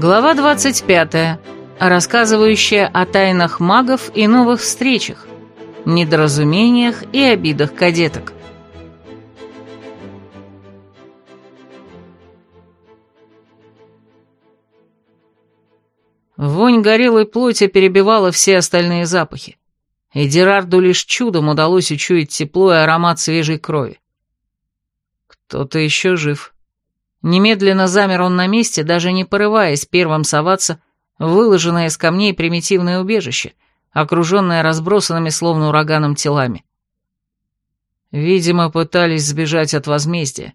Глава 25, рассказывающая о тайнах магов и новых встречах, недоразумениях и обидах кадеток. Вонь горелой плоти перебивала все остальные запахи, и Дерарду лишь чудом удалось учуять тепло и аромат свежей крови. Кто-то еще жив. Немедленно замер он на месте, даже не порываясь первым соваться в выложенное из камней примитивное убежище, окруженное разбросанными словно ураганом телами. Видимо, пытались сбежать от возмездия.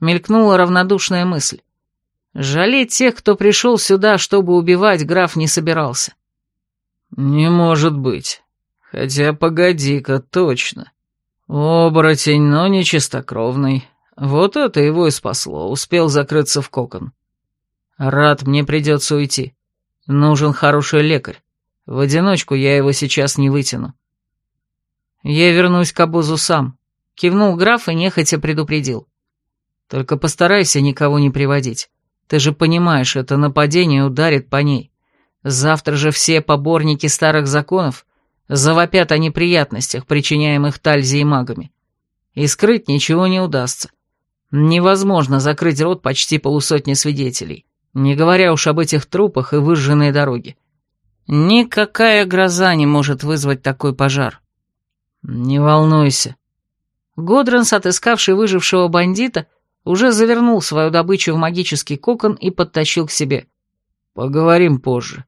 Мелькнула равнодушная мысль. Жалеть тех, кто пришел сюда, чтобы убивать, граф не собирался. «Не может быть. Хотя погоди-ка, точно. Оборотень, но не чистокровный. Вот это его и спасло, успел закрыться в кокон. Рад, мне придется уйти. Нужен хороший лекарь. В одиночку я его сейчас не вытяну. Я вернусь к обозу сам. Кивнул граф и нехотя предупредил. Только постарайся никого не приводить. Ты же понимаешь, это нападение ударит по ней. Завтра же все поборники старых законов завопят о неприятностях, причиняемых Тальзе и магами. И скрыть ничего не удастся. Невозможно закрыть рот почти полусотни свидетелей, не говоря уж об этих трупах и выжженной дороге. Никакая гроза не может вызвать такой пожар. Не волнуйся. Годранс, отыскавший выжившего бандита, уже завернул свою добычу в магический кокон и подтащил к себе. «Поговорим позже».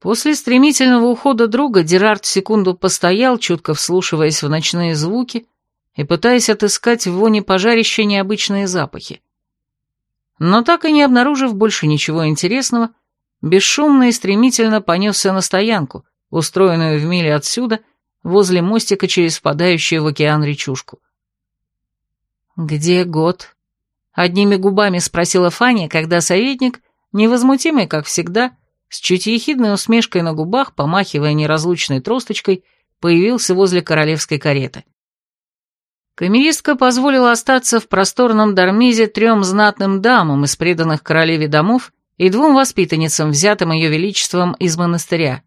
После стремительного ухода друга Дерард секунду постоял, чутко вслушиваясь в ночные звуки и пытаясь отыскать в воне пожарища необычные запахи. Но так и не обнаружив больше ничего интересного, бесшумно и стремительно понесся на стоянку, устроенную в миле отсюда, возле мостика через впадающую в океан речушку. «Где год?» — одними губами спросила Фаня, когда советник, невозмутимый, как всегда, с чуть ехидной усмешкой на губах, помахивая неразлучной тросточкой, появился возле королевской кареты. Камеристка позволила остаться в просторном дармизе трем знатным дамам из преданных королеве домов и двум воспитанницам, взятым ее величеством из монастыря.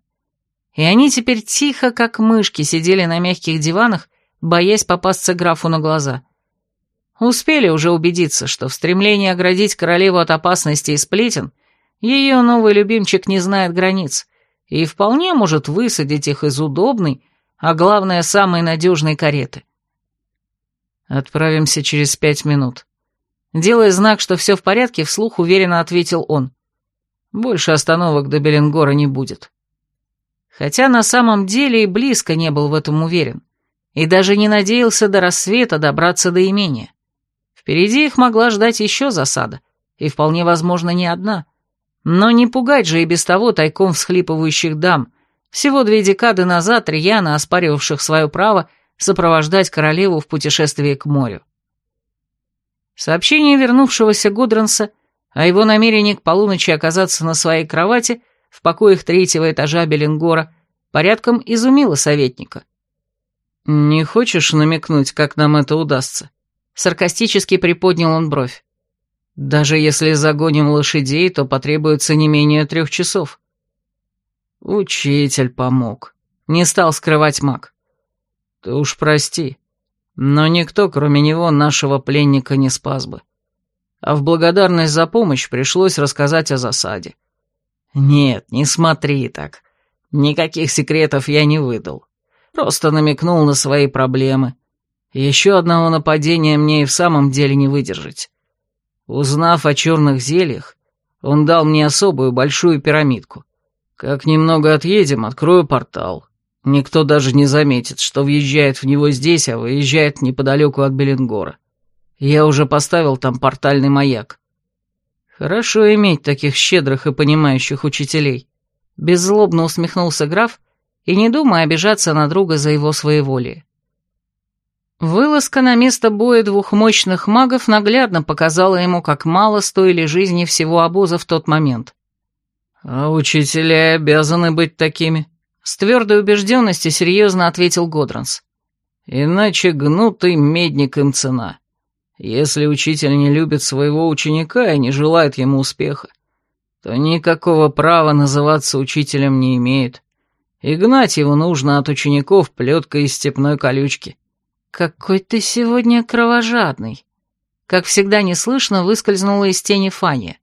И они теперь тихо, как мышки, сидели на мягких диванах, боясь попасться графу на глаза. Успели уже убедиться, что в стремлении оградить королеву от опасности и сплетен ее новый любимчик не знает границ и вполне может высадить их из удобной, а главное, самой надежной кареты. Отправимся через пять минут. Делая знак, что все в порядке, вслух уверенно ответил он. Больше остановок до Беленгора не будет. Хотя на самом деле и близко не был в этом уверен, и даже не надеялся до рассвета добраться до имения. Впереди их могла ждать еще засада, и вполне возможно не одна. Но не пугать же и без того тайком всхлипывающих дам, всего две декады назад рьяно оспаривавших свое право сопровождать королеву в путешествии к морю. Сообщение вернувшегося Гудранса о его намерении к полуночи оказаться на своей кровати в покоях третьего этажа Беленгора порядком изумило советника. «Не хочешь намекнуть, как нам это удастся?» Саркастически приподнял он бровь. «Даже если загоним лошадей, то потребуется не менее трех часов». Учитель помог. Не стал скрывать маг. Ты уж прости, но никто, кроме него, нашего пленника не спас бы. А в благодарность за помощь пришлось рассказать о засаде. Нет, не смотри так. Никаких секретов я не выдал. Просто намекнул на свои проблемы, еще одного нападения мне и в самом деле не выдержать. Узнав о черных зельях, он дал мне особую большую пирамидку. Как немного отъедем, открою портал. Никто даже не заметит, что въезжает в него здесь, а выезжает неподалеку от Беленгора. Я уже поставил там портальный маяк. Хорошо иметь таких щедрых и понимающих учителей. Беззлобно усмехнулся граф и не думая обижаться на друга за его своеволие. Вылазка на место боя двух мощных магов наглядно показала ему, как мало стоили жизни всего обоза в тот момент. «А учителя обязаны быть такими», — С твердой убежденностью серьезно ответил Годранс. Иначе гнутый медник им цена. Если учитель не любит своего ученика и не желает ему успеха, то никакого права называться учителем не имеет. И гнать его нужно от учеников плеткой из степной колючки. «Какой ты сегодня кровожадный!» Как всегда неслышно выскользнула из тени Фанни.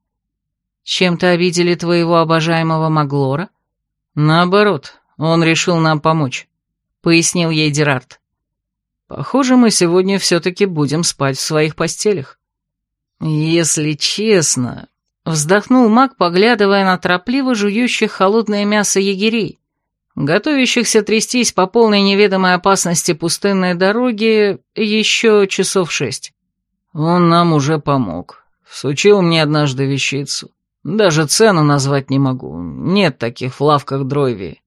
«Чем-то обидели твоего обожаемого Маглора?» «Наоборот, он решил нам помочь», — пояснил ей Дерард. «Похоже, мы сегодня все-таки будем спать в своих постелях». «Если честно...» — вздохнул маг, поглядывая на торопливо жующих холодное мясо егерей, готовящихся трястись по полной неведомой опасности пустынной дороги еще часов шесть. Он нам уже помог. Всучил мне однажды вещицу. Даже цену назвать не могу. Нет таких в лавках Дройви.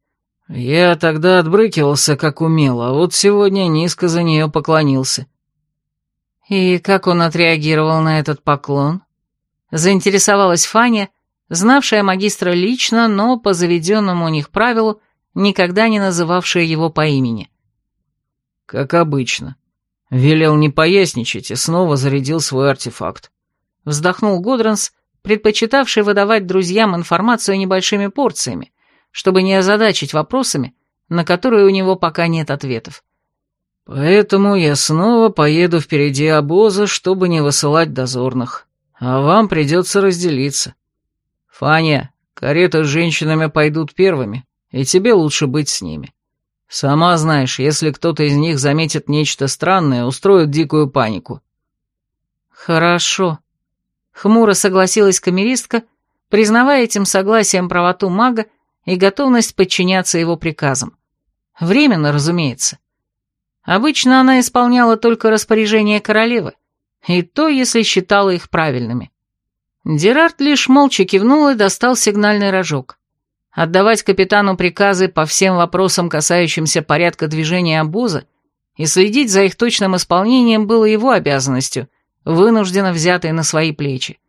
Я тогда отбрыкивался, как умел, а вот сегодня низко за нее поклонился. И как он отреагировал на этот поклон? Заинтересовалась Фаня, знавшая магистра лично, но по заведенному у них правилу, никогда не называвшая его по имени. Как обычно. Велел не поясничать и снова зарядил свой артефакт. Вздохнул Гудранс, предпочитавший выдавать друзьям информацию небольшими порциями, чтобы не озадачить вопросами, на которые у него пока нет ответов. «Поэтому я снова поеду впереди обоза, чтобы не высылать дозорных, а вам придется разделиться. Фаня, кареты с женщинами пойдут первыми, и тебе лучше быть с ними. Сама знаешь, если кто-то из них заметит нечто странное, устроит дикую панику». «Хорошо», — хмуро согласилась камеристка, признавая этим согласием правоту мага и готовность подчиняться его приказам. Временно, разумеется. Обычно она исполняла только распоряжения королевы, и то, если считала их правильными. Дерард лишь молча кивнул и достал сигнальный рожок. Отдавать капитану приказы по всем вопросам, касающимся порядка движения обоза, и следить за их точным исполнением было его обязанностью, вынужденно взятой на свои плечи.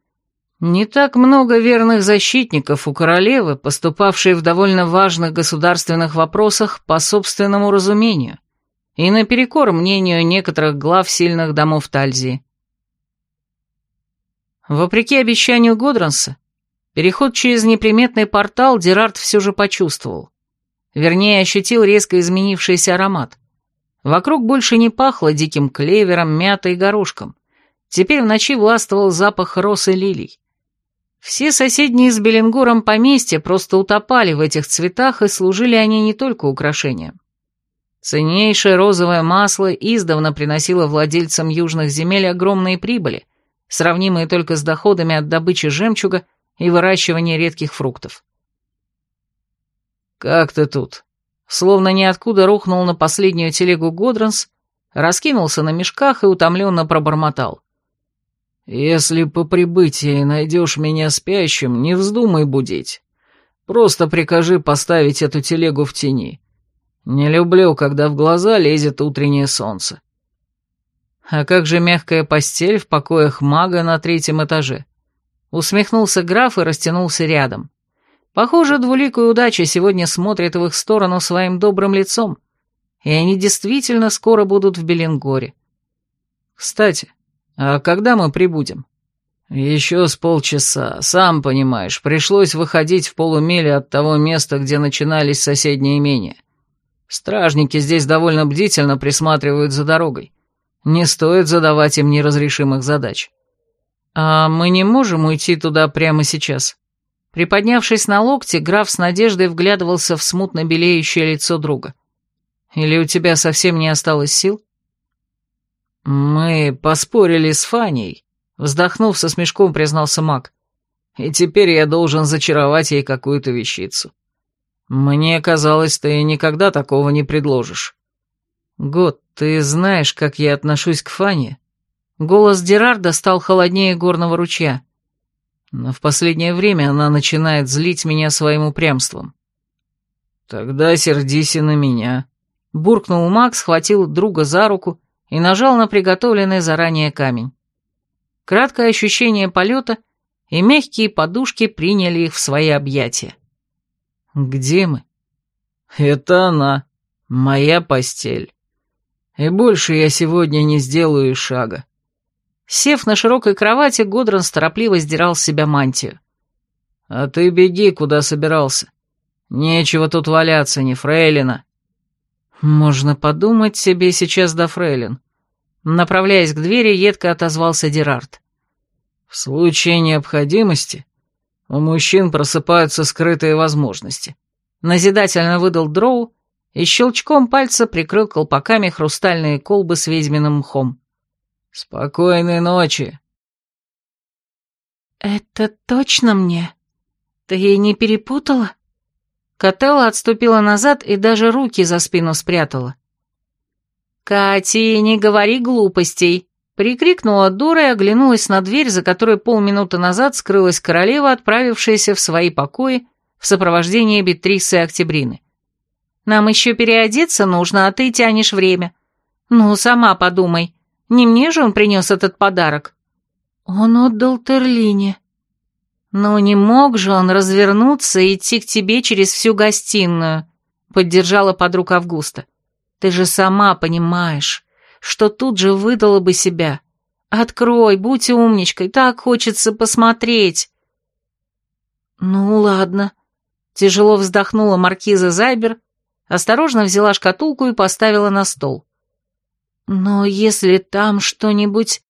Не так много верных защитников у королевы, поступавшие в довольно важных государственных вопросах по собственному разумению и наперекор мнению некоторых глав сильных домов Тальзии. Вопреки обещанию Годранса, Переход через неприметный портал Дерард все же почувствовал. Вернее, ощутил резко изменившийся аромат. Вокруг больше не пахло диким клевером, мятой и горошком. Теперь в ночи властвовал запах роз и лилий. Все соседние с Беленгуром поместья просто утопали в этих цветах, и служили они не только украшением. Ценнейшее розовое масло издавна приносило владельцам южных земель огромные прибыли, сравнимые только с доходами от добычи жемчуга и выращивание редких фруктов. «Как ты тут?» Словно ниоткуда рухнул на последнюю телегу Годранс, раскинулся на мешках и утомленно пробормотал. «Если по прибытии найдешь меня спящим, не вздумай будить. Просто прикажи поставить эту телегу в тени. Не люблю, когда в глаза лезет утреннее солнце». «А как же мягкая постель в покоях мага на третьем этаже?» Усмехнулся граф и растянулся рядом. Похоже, двуликая удача сегодня смотрит в их сторону своим добрым лицом, и они действительно скоро будут в Беленгоре. Кстати, а когда мы прибудем? Еще с полчаса, сам понимаешь, пришлось выходить в полумиле от того места, где начинались соседние имения. Стражники здесь довольно бдительно присматривают за дорогой. Не стоит задавать им неразрешимых задач. «А мы не можем уйти туда прямо сейчас?» Приподнявшись на локте, граф с надеждой вглядывался в смутно белеющее лицо друга. «Или у тебя совсем не осталось сил?» «Мы поспорили с Фаней», — вздохнув со смешком, признался маг. «И теперь я должен зачаровать ей какую-то вещицу. Мне казалось, ты никогда такого не предложишь». «Год, ты знаешь, как я отношусь к Фане?» Голос Дерарда стал холоднее горного ручья. Но в последнее время она начинает злить меня своим упрямством. «Тогда сердись и на меня», — буркнул Макс, схватил друга за руку и нажал на приготовленный заранее камень. Краткое ощущение полета, и мягкие подушки приняли их в свои объятия. «Где мы?» Это она, моя постель. И больше я сегодня не сделаю шага. Сев на широкой кровати, Годрон торопливо сдирал с себя мантию. «А ты беги, куда собирался. Нечего тут валяться, не фрейлина». «Можно подумать себе сейчас до фрейлин». Направляясь к двери, едко отозвался Дерард. «В случае необходимости у мужчин просыпаются скрытые возможности». Назидательно выдал дроу и щелчком пальца прикрыл колпаками хрустальные колбы с ведьминым мхом. «Спокойной ночи!» «Это точно мне? Ты ей не перепутала?» Котелла отступила назад и даже руки за спину спрятала. «Кати, не говори глупостей!» Прикрикнула Дора и оглянулась на дверь, за которой полминуты назад скрылась королева, отправившаяся в свои покои в сопровождении Бетрисы и Октябрины. «Нам еще переодеться нужно, а ты тянешь время. Ну, сама подумай, не мне же он принес этот подарок?» «Он отдал Терлине». «Ну, не мог же он развернуться и идти к тебе через всю гостиную», — поддержала подруг Августа. «Ты же сама понимаешь, что тут же выдала бы себя. Открой, будь умничкой, так хочется посмотреть». «Ну, ладно», — тяжело вздохнула маркиза Зайбер, осторожно взяла шкатулку и поставила на стол. «Но если там что-нибудь...»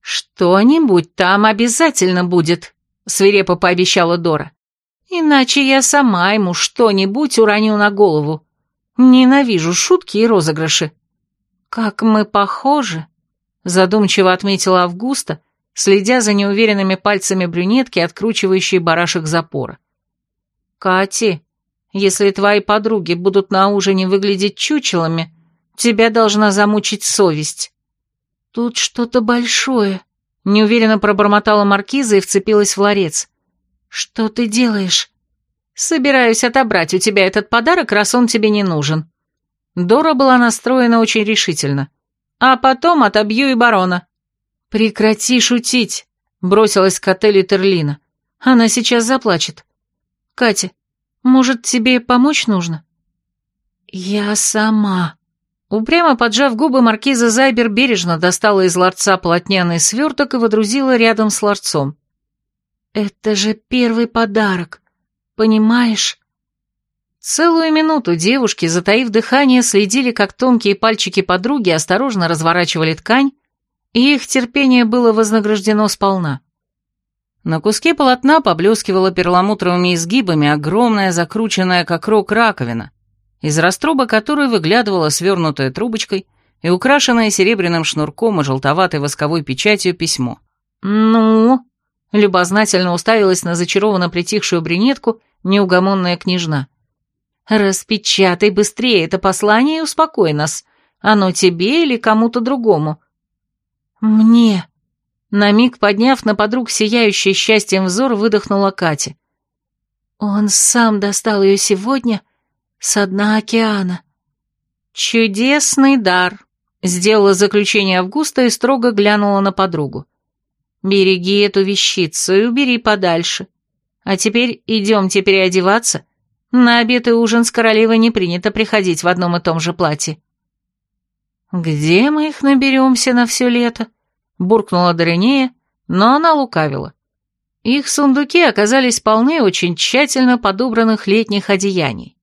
«Что-нибудь там обязательно будет», — свирепо пообещала Дора. «Иначе я сама ему что-нибудь уроню на голову. Ненавижу шутки и розыгрыши». «Как мы похожи», — задумчиво отметила Августа, следя за неуверенными пальцами брюнетки, откручивающей барашек запора. «Кати, если твои подруги будут на ужине выглядеть чучелами, тебя должна замучить совесть». «Тут что-то большое», — неуверенно пробормотала маркиза и вцепилась в ларец. «Что ты делаешь?» «Собираюсь отобрать у тебя этот подарок, раз он тебе не нужен». Дора была настроена очень решительно. «А потом отобью и барона». «Прекрати шутить», — бросилась к отелю Терлина. «Она сейчас заплачет». «Катя, может, тебе помочь нужно?» «Я сама». Упрямо поджав губы, маркиза Зайбер бережно достала из ларца полотняный сверток и водрузила рядом с ларцом. «Это же первый подарок, понимаешь?» Целую минуту девушки, затаив дыхание, следили, как тонкие пальчики подруги осторожно разворачивали ткань, и их терпение было вознаграждено сполна. На куске полотна поблескивала перламутровыми изгибами огромная закрученная как рог раковина, из раструба которой выглядывала свернутая трубочкой и украшенное серебряным шнурком и желтоватой восковой печатью письмо. «Ну?» — любознательно уставилась на зачарованно притихшую брюнетку неугомонная княжна. «Распечатай быстрее это послание и успокой нас. Оно тебе или кому-то другому?» «Мне», на миг подняв на подруг сияющий счастьем взор, выдохнула Катя. «Он сам достал ее сегодня с дна океана». «Чудесный дар», — сделала заключение Августа и строго глянула на подругу. «Береги эту вещицу и убери подальше. А теперь идемте переодеваться. На обед и ужин с королевой не принято приходить в одном и том же платье». «Где мы их наберемся на все лето?» буркнула Доринея, но она лукавила. Их сундуки оказались полны очень тщательно подобранных летних одеяний.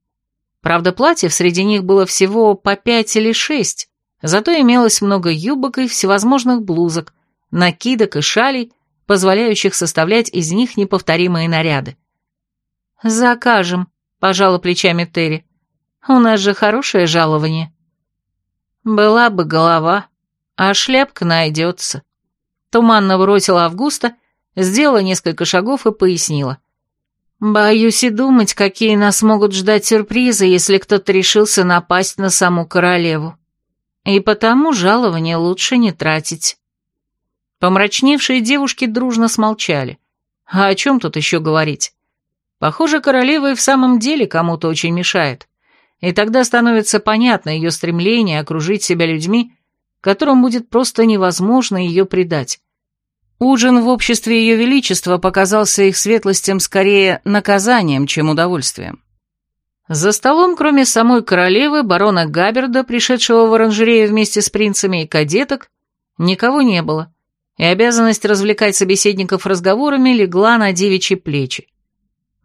Правда, платьев среди них было всего по пять или шесть, зато имелось много юбок и всевозможных блузок, накидок и шалей, позволяющих составлять из них неповторимые наряды. «Закажем», — пожала плечами Терри. «У нас же хорошее жалование». «Была бы голова», а шляпка найдется. Туманно бросила Августа, сделала несколько шагов и пояснила. Боюсь и думать, какие нас могут ждать сюрпризы, если кто-то решился напасть на саму королеву. И потому жалование лучше не тратить. Помрачневшие девушки дружно смолчали. А о чем тут еще говорить? Похоже, королева и в самом деле кому-то очень мешает. И тогда становится понятно ее стремление окружить себя людьми, которым будет просто невозможно ее предать. Ужин в обществе Ее Величества показался их светлостям скорее наказанием, чем удовольствием. За столом, кроме самой королевы, барона Габерда, пришедшего в оранжерею вместе с принцами и кадеток, никого не было, и обязанность развлекать собеседников разговорами легла на девичьи плечи.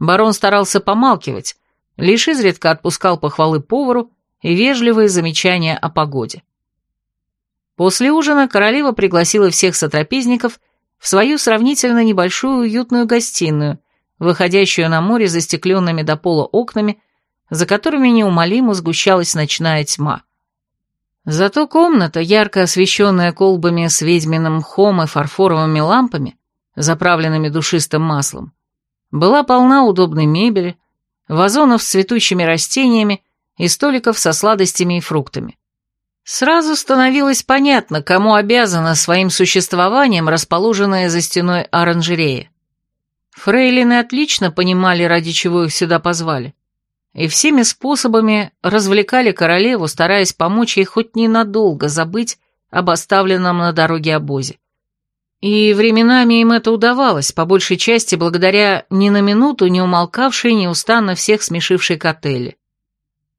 Барон старался помалкивать, лишь изредка отпускал похвалы повару и вежливые замечания о погоде. После ужина королева пригласила всех сотрапезников в свою сравнительно небольшую уютную гостиную, выходящую на море застекленными до пола окнами, за которыми неумолимо сгущалась ночная тьма. Зато комната, ярко освещенная колбами с ведьминым мхом и фарфоровыми лампами, заправленными душистым маслом, была полна удобной мебели, вазонов с цветущими растениями и столиков со сладостями и фруктами. Сразу становилось понятно, кому обязана своим существованием расположенная за стеной оранжерея. Фрейлины отлично понимали, ради чего их сюда позвали, и всеми способами развлекали королеву, стараясь помочь ей хоть ненадолго забыть об оставленном на дороге обозе. И временами им это удавалось, по большей части благодаря ни на минуту не умолкавшей неустанно всех смешившей Котели.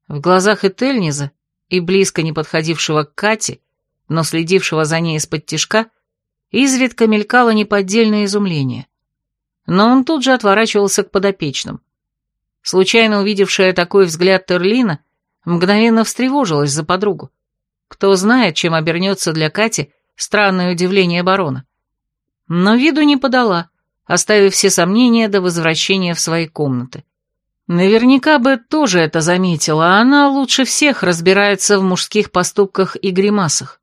В глазах Этельниза и близко не подходившего к Кате, но следившего за ней из-под тишка, изредка мелькало неподдельное изумление. Но он тут же отворачивался к подопечным. Случайно увидевшая такой взгляд Терлина, мгновенно встревожилась за подругу. Кто знает, чем обернется для Кати странное удивление барона но виду не подала, оставив все сомнения до возвращения в свои комнаты. Наверняка бы тоже это заметила, а она лучше всех разбирается в мужских поступках и гримасах.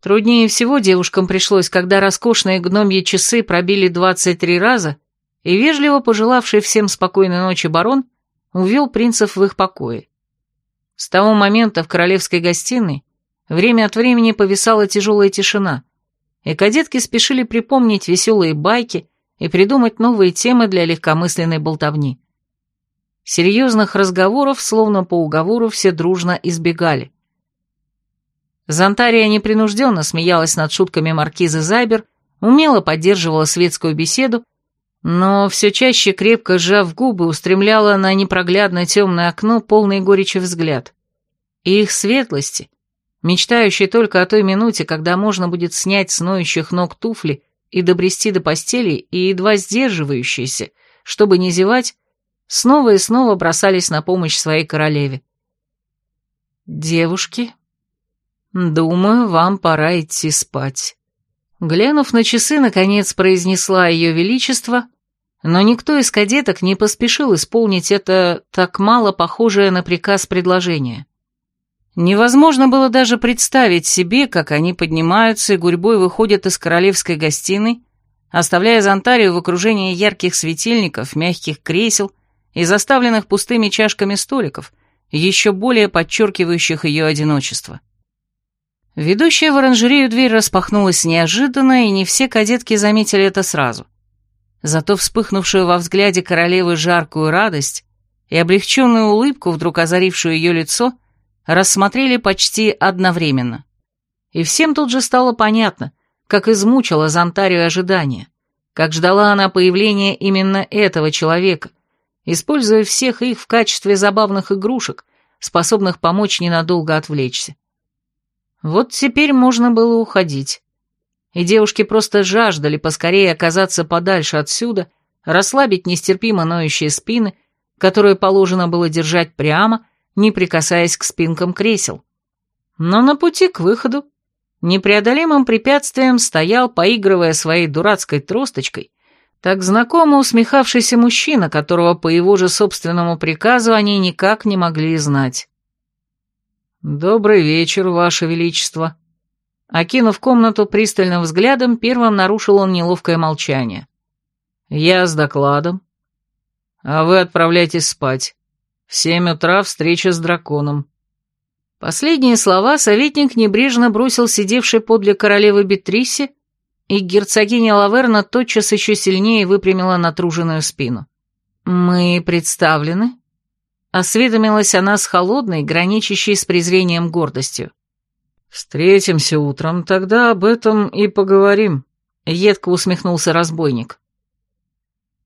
Труднее всего девушкам пришлось, когда роскошные гномьи часы пробили 23 раза, и вежливо пожелавший всем спокойной ночи барон увел принцев в их покое. С того момента в королевской гостиной время от времени повисала тяжелая тишина, и кадетки спешили припомнить веселые байки и придумать новые темы для легкомысленной болтовни. Серьезных разговоров, словно по уговору, все дружно избегали. Зонтария непринужденно смеялась над шутками маркизы Зайбер, умело поддерживала светскую беседу, но все чаще, крепко сжав губы, устремляла на непроглядное темное окно полный горечи взгляд. И их светлости, мечтающий только о той минуте, когда можно будет снять с ноющих ног туфли и добрести до постели, и едва сдерживающиеся, чтобы не зевать, снова и снова бросались на помощь своей королеве. «Девушки, думаю, вам пора идти спать». Глянув на часы, наконец произнесла ее величество, но никто из кадеток не поспешил исполнить это так мало похожее на приказ предложение. Невозможно было даже представить себе, как они поднимаются и гурьбой выходят из королевской гостиной, оставляя Зонтарию в окружении ярких светильников, мягких кресел и заставленных пустыми чашками столиков, еще более подчеркивающих ее одиночество. Ведущая в оранжерею дверь распахнулась неожиданно, и не все кадетки заметили это сразу. Зато вспыхнувшую во взгляде королевы жаркую радость и облегченную улыбку, вдруг озарившую ее лицо, рассмотрели почти одновременно. И всем тут же стало понятно, как измучила Зонтарию ожидание, как ждала она появления именно этого человека, используя всех их в качестве забавных игрушек, способных помочь ненадолго отвлечься. Вот теперь можно было уходить. И девушки просто жаждали поскорее оказаться подальше отсюда, расслабить нестерпимо ноющие спины, которые положено было держать прямо, не прикасаясь к спинкам кресел. Но на пути к выходу непреодолимым препятствием стоял, поигрывая своей дурацкой тросточкой, так знакомо усмехавшийся мужчина, которого по его же собственному приказу они никак не могли знать. «Добрый вечер, Ваше Величество!» Окинув комнату пристальным взглядом, первым нарушил он неловкое молчание. «Я с докладом. А вы отправляйтесь спать. В семь утра встреча с драконом». Последние слова советник небрежно бросил сидевшей подле королевы Бетрисе, и герцогиня Лаверна тотчас еще сильнее выпрямила натруженную спину. «Мы представлены?» Осведомилась она с холодной, граничащей с презрением гордостью. «Встретимся утром, тогда об этом и поговорим», — едко усмехнулся разбойник.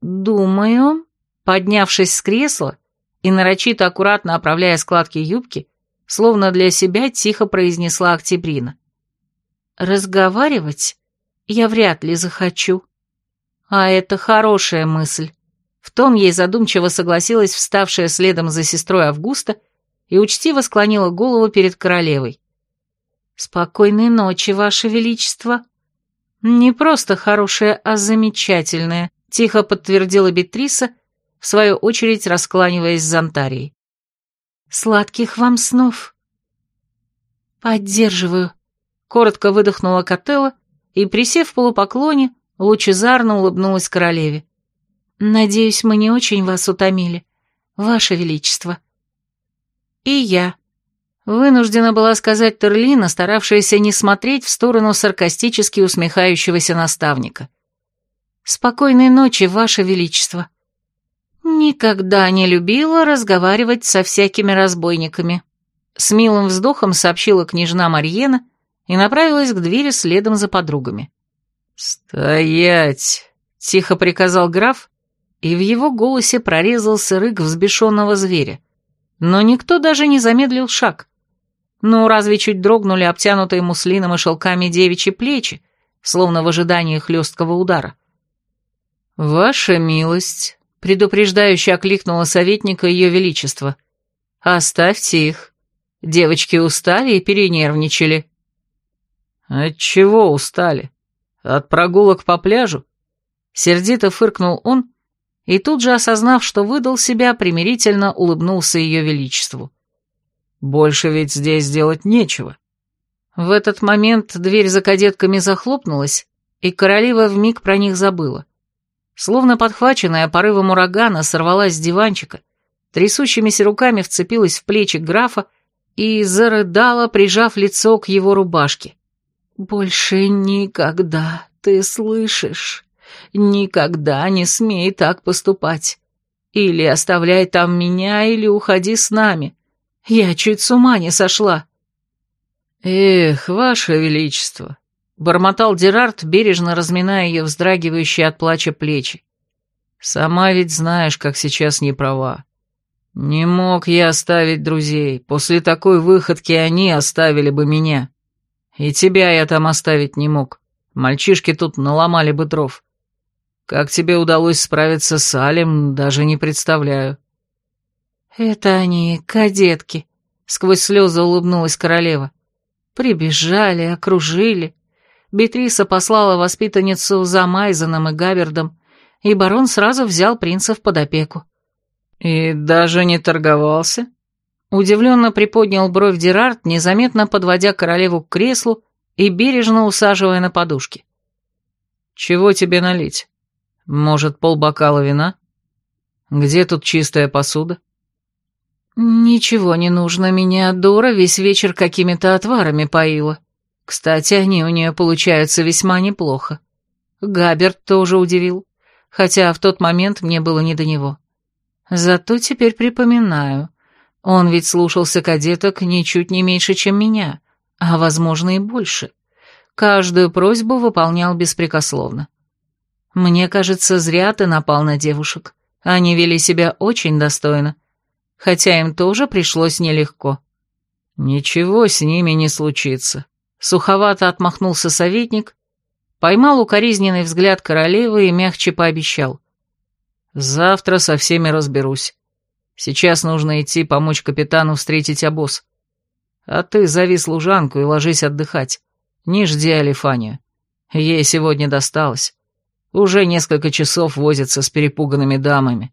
«Думаю», — поднявшись с кресла, и, нарочито аккуратно оправляя складки юбки, словно для себя тихо произнесла Октябрина. «Разговаривать я вряд ли захочу. А это хорошая мысль». В тон ей задумчиво согласилась вставшая следом за сестрой Августа и учтиво склонила голову перед королевой. «Спокойной ночи, Ваше Величество!» «Не просто хорошая, а замечательная», — тихо подтвердила Бетриса, в свою очередь раскланиваясь с Зонтарией. «Сладких вам снов!» «Поддерживаю», — коротко выдохнула Котелла и, присев в полупоклоне, лучезарно улыбнулась королеве. «Надеюсь, мы не очень вас утомили, Ваше Величество». «И я», — вынуждена была сказать Терлина, старавшаяся не смотреть в сторону саркастически усмехающегося наставника. «Спокойной ночи, Ваше Величество». «Никогда не любила разговаривать со всякими разбойниками», — с милым вздохом сообщила княжна Марьена и направилась к двери следом за подругами. «Стоять!» — тихо приказал граф, и в его голосе прорезался рык взбешенного зверя. Но никто даже не замедлил шаг. Ну, разве чуть дрогнули обтянутые муслином и шелками девичьи плечи, словно в ожидании хлесткого удара. «Ваша милость», — предупреждающе окликнула советника ее величество, — «оставьте их. Девочки устали и перенервничали». «От чего устали? От прогулок по пляжу?» Сердито фыркнул он, и тут же, осознав, что выдал себя, примирительно улыбнулся ее величеству. «Больше ведь здесь делать нечего». В этот момент дверь за кадетками захлопнулась, и королева вмиг про них забыла. Словно подхваченная порывом урагана сорвалась с диванчика, трясущимися руками вцепилась в плечи графа и зарыдала, прижав лицо к его рубашке. «Больше никогда, ты слышишь?» Никогда не смей так поступать. Или оставляй там меня, или уходи с нами. Я чуть с ума не сошла». «Эх, ваше величество!» — бормотал Дерард, бережно разминая ее вздрагивающие от плача плечи. «Сама ведь знаешь, как сейчас не права. Не мог я оставить друзей. После такой выходки они оставили бы меня. И тебя я там оставить не мог. Мальчишки тут наломали бы дров. Как тебе удалось справиться с Алем, даже не представляю». «Это они, кадетки», — сквозь слезы улыбнулась королева. «Прибежали, окружили. Бетриса послала воспитанницу за Майзеном и Габердом, и барон сразу взял принца под опеку». «И даже не торговался?» Удивленно приподнял бровь Дерард, незаметно подводя королеву к креслу и бережно усаживая на подушки. «Чего тебе налить?» Может, полбокала вина? Где тут чистая посуда? Ничего не нужно, меня Дора весь вечер какими-то отварами поила. Кстати, они у нее получаются весьма неплохо. Габерт тоже удивил, хотя в тот момент мне было не до него. Зато теперь припоминаю, он ведь слушался кадеток ничуть не меньше, чем меня, а, возможно, и больше. Каждую просьбу выполнял беспрекословно. Мне кажется, зря ты напал на девушек. Они вели себя очень достойно, хотя им тоже пришлось нелегко. Ничего с ними не случится. Суховато отмахнулся советник, поймал укоризненный взгляд королевы и мягче пообещал. Завтра со всеми разберусь. Сейчас нужно идти помочь капитану встретить обоз. А ты зови служанку и ложись отдыхать. Не жди Алифанию. Ей сегодня досталось. Уже несколько часов возится с перепуганными дамами.